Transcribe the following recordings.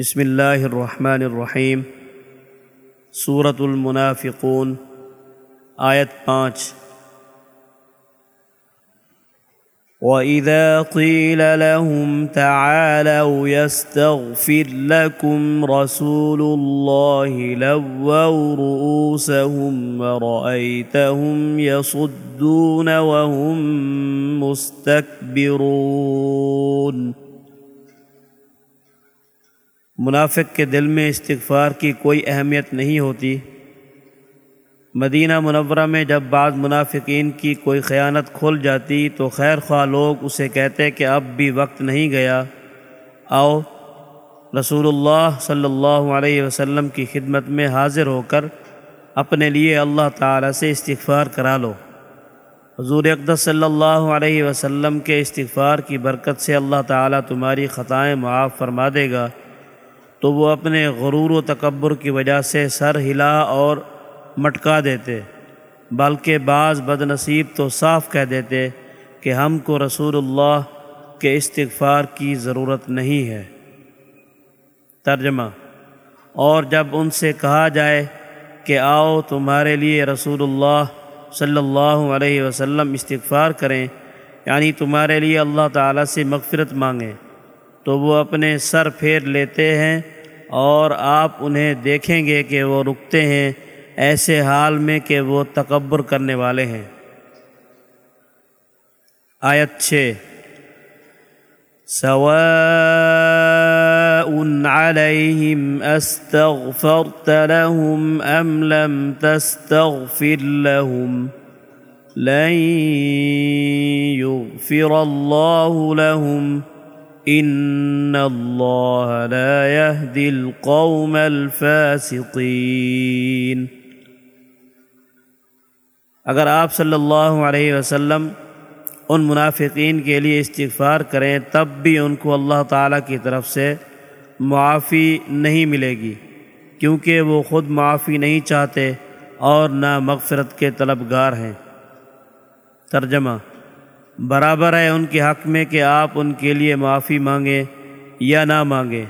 بسم اللہ الرحمن الرحیم سورة المنافقون، آیت پانچ۔ وَإِذَا قِيلَ لَهُمْ تَعَالَوْا يَسْتَغْفِرْ لَكُمْ رَسُولُ اللَّهِ لَوَّوْا رُؤُوسَهُمْ وَرَأَيْتَهُمْ يَصُدُّونَ وَهُمْ مُسْتَكْبِرُونَ۔ منافق کے دل میں استغفار کی کوئی اہمیت نہیں ہوتی۔ مدینہ منورہ میں جب بعض منافقین کی کوئی خیانت کھل جاتی تو خیر خواہ لوگ اسے کہتے کہ اب بھی وقت نہیں گیا۔ آؤ، رسول اللہ صلی اللہ علیہ وسلم کی خدمت میں حاضر ہو کر اپنے لیے اللہ تعالیٰ سے استغفار کرا لو۔ حضور اقدس صلی اللہ علیہ وسلم کے استغفار کی برکت سے اللہ تعالیٰ تمہاری خطائیں معاف فرما دے گا۔ تو وہ اپنے غرور و تکبر کی وجہ سے سر ہلا اور مٹکا دیتے، بلکہ بعض بد نصیب تو صاف کہہ دیتے کہ ہم کو رسول اللہ کے استغفار کی ضرورت نہیں ہے۔ ترجمہ، اور جب ان سے کہا جائے کہ آؤ تمہارے لیے رسول اللہ صلی اللہ علیہ وسلم استغفار کریں یعنی تمہارے لیے اللہ تعالیٰ سے مغفرت مانگیں۔ تو وہ اپنے سر پھیر لیتے ہیں اور آپ انہیں دیکھیں گے کہ وہ رکتے ہیں ایسے حال میں کہ وہ تکبر کرنے والے ہیں۔ آیت چھ۔ سواء عليهم استغفرت لهم ام لم تستغفر لهم لن يغفر الله لهم ان اللہ لا يهدي القوم الفاسقين اگر آپ صلی اللہ علیہ وسلم ان منافقین کے لیے استغفار کریں، تب بھی ان کو اللہ تعالیٰ کی طرف سے معافی نہیں ملے گی، کیونکہ وہ خود معافی نہیں چاہتے اور نہ مغفرت کے طلبگار ہیں۔ ترجمہ برابر ہے ان کے حق میں کہ آپ ان کے لیے معافی مانگیں یا نہ مانگیں۔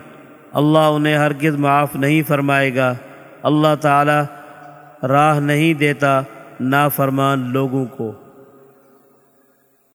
اللہ انہیں ہرگز معاف نہیں فرمائے گا۔ اللہ تعالی راہ نہیں دیتا نافرمان لوگوں کو۔